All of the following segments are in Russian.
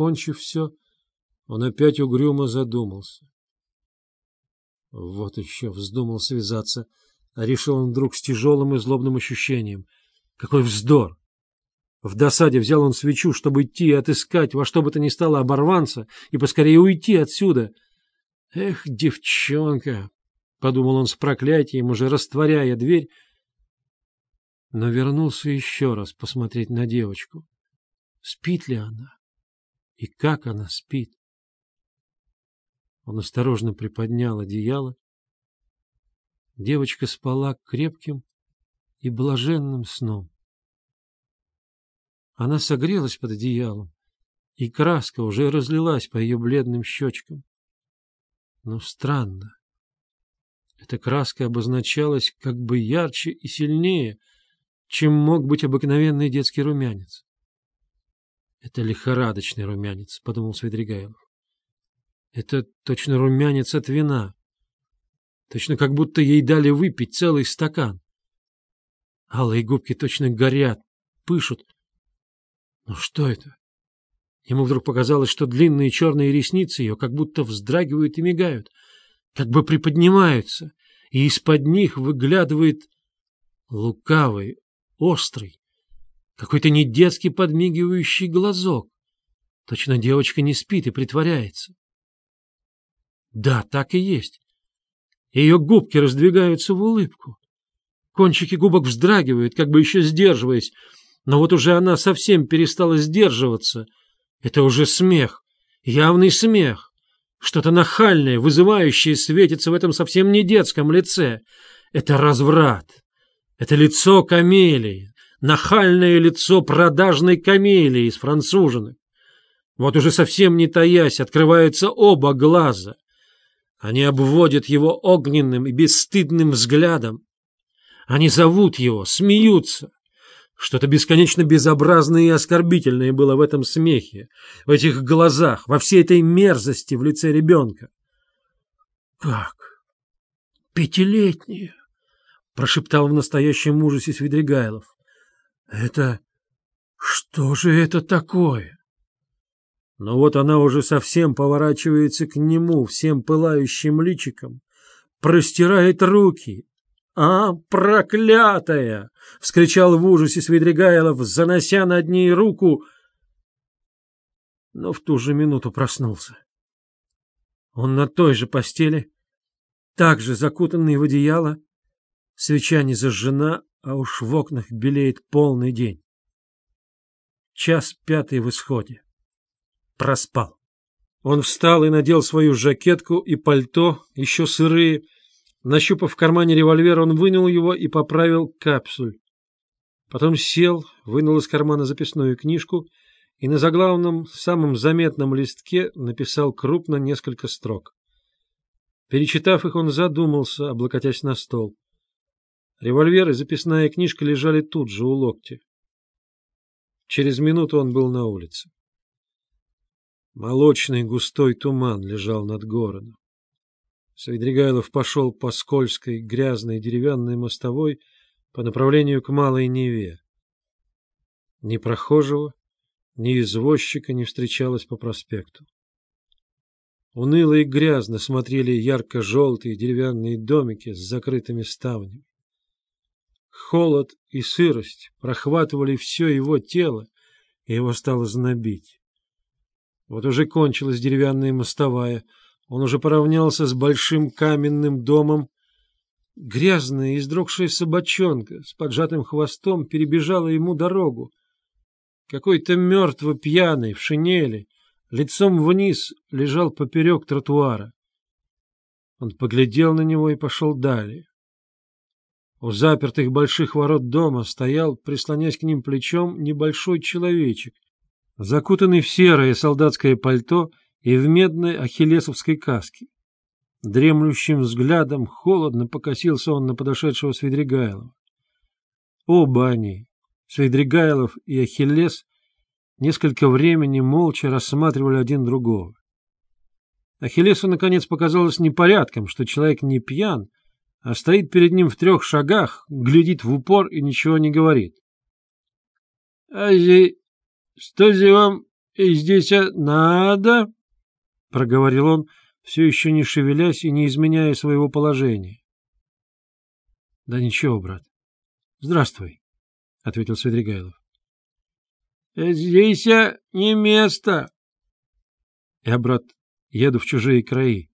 Кончив все, он опять угрюмо задумался. Вот еще вздумал связаться, а решил он вдруг с тяжелым и злобным ощущением. Какой вздор! В досаде взял он свечу, чтобы идти и отыскать во что бы то ни стало оборванца и поскорее уйти отсюда. Эх, девчонка! — подумал он с проклятием, уже растворяя дверь, но вернулся еще раз посмотреть на девочку. Спит ли она? И как она спит? Он осторожно приподнял одеяло. Девочка спала крепким и блаженным сном. Она согрелась под одеялом, и краска уже разлилась по ее бледным щечкам. Но странно. Эта краска обозначалась как бы ярче и сильнее, чем мог быть обыкновенный детский румянец. — Это лихорадочный румянец, — подумал Свидригайлов. — Это точно румянец от вина. Точно как будто ей дали выпить целый стакан. Алые губки точно горят, пышут, но что это? Ему вдруг показалось, что длинные черные ресницы ее как будто вздрагивают и мигают, как бы приподнимаются, и из-под них выглядывает лукавый, острый, какой-то недетский подмигивающий глазок. Точно девочка не спит и притворяется. Да, так и есть. Ее губки раздвигаются в улыбку. Кончики губок вздрагивают, как бы еще сдерживаясь, но вот уже она совсем перестала сдерживаться. Это уже смех, явный смех. Что-то нахальное, вызывающее светится в этом совсем не детском лице. Это разврат. Это лицо камелии, нахальное лицо продажной камелии из француженок. Вот уже совсем не таясь, открываются оба глаза. Они обводят его огненным и бесстыдным взглядом. Они зовут его, смеются. Что-то бесконечно безобразное и оскорбительное было в этом смехе, в этих глазах, во всей этой мерзости в лице ребенка. «Как? Пятилетняя?» — прошептал в настоящем ужасе Свидригайлов. «Это... что же это такое?» Но вот она уже совсем поворачивается к нему всем пылающим личиком, простирает руки, «А, проклятая!» — вскричал в ужасе Свидригайлов, занося над ней руку, но в ту же минуту проснулся. Он на той же постели, также закутанный в одеяло, свеча не зажжена, а уж в окнах белеет полный день. Час пятый в исходе. Проспал. Он встал и надел свою жакетку и пальто, еще сырые, Нащупав в кармане револьвер, он вынул его и поправил капсуль. Потом сел, вынул из кармана записную книжку и на заглавном, самом заметном листке написал крупно несколько строк. Перечитав их, он задумался, облокотясь на стол. Револьвер и записная книжка лежали тут же, у локтя. Через минуту он был на улице. Молочный густой туман лежал над городом. Свидригайлов пошел по скользкой, грязной деревянной мостовой по направлению к Малой Неве. Ни прохожего, ни извозчика не встречалось по проспекту. Уныло и грязно смотрели ярко-желтые деревянные домики с закрытыми ставнями. Холод и сырость прохватывали все его тело, и его стало знобить. Вот уже кончилась деревянная мостовая — он уже поравнялся с большим каменным домом. Грязная, издрогшая собачонка с поджатым хвостом перебежала ему дорогу. Какой-то мертво пьяный, в шинели, лицом вниз, лежал поперек тротуара. Он поглядел на него и пошел далее. У запертых больших ворот дома стоял, прислонясь к ним плечом, небольшой человечек, закутанный в серое солдатское пальто и в медной ахиллесовской каске. Дремлющим взглядом холодно покосился он на подошедшего Свидригайлова. Оба они, Свидригайлов и Ахиллес, несколько времени молча рассматривали один другого. Ахиллесу, наконец, показалось непорядком, что человек не пьян, а стоит перед ним в трех шагах, глядит в упор и ничего не говорит. — А зи... что зи вам и здесь надо, — проговорил он, все еще не шевелясь и не изменяя своего положения. — Да ничего, брат. Здравствуй, — ответил Свидригайлов. — Здесь не место. Я, брат, еду в чужие краи.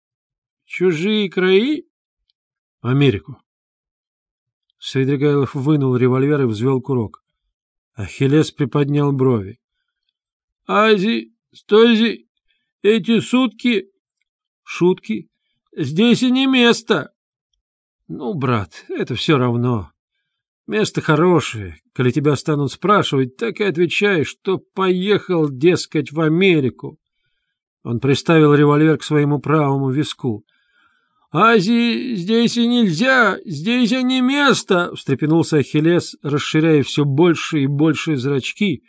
— Чужие краи? — Америку. Свидригайлов вынул револьвер и взвел курок. Ахиллес приподнял брови. — Ази, стойзи, эти сутки... — Шутки? Здесь и не место. — Ну, брат, это все равно. Место хорошее. Коли тебя станут спрашивать, так и отвечай, что поехал, дескать, в Америку. Он приставил револьвер к своему правому виску. «Ази, здесь и нельзя, здесь и не место!» — встрепенулся Ахиллес, расширяя все больше и больше зрачки.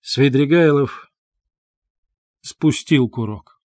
Свидригайлов спустил курок.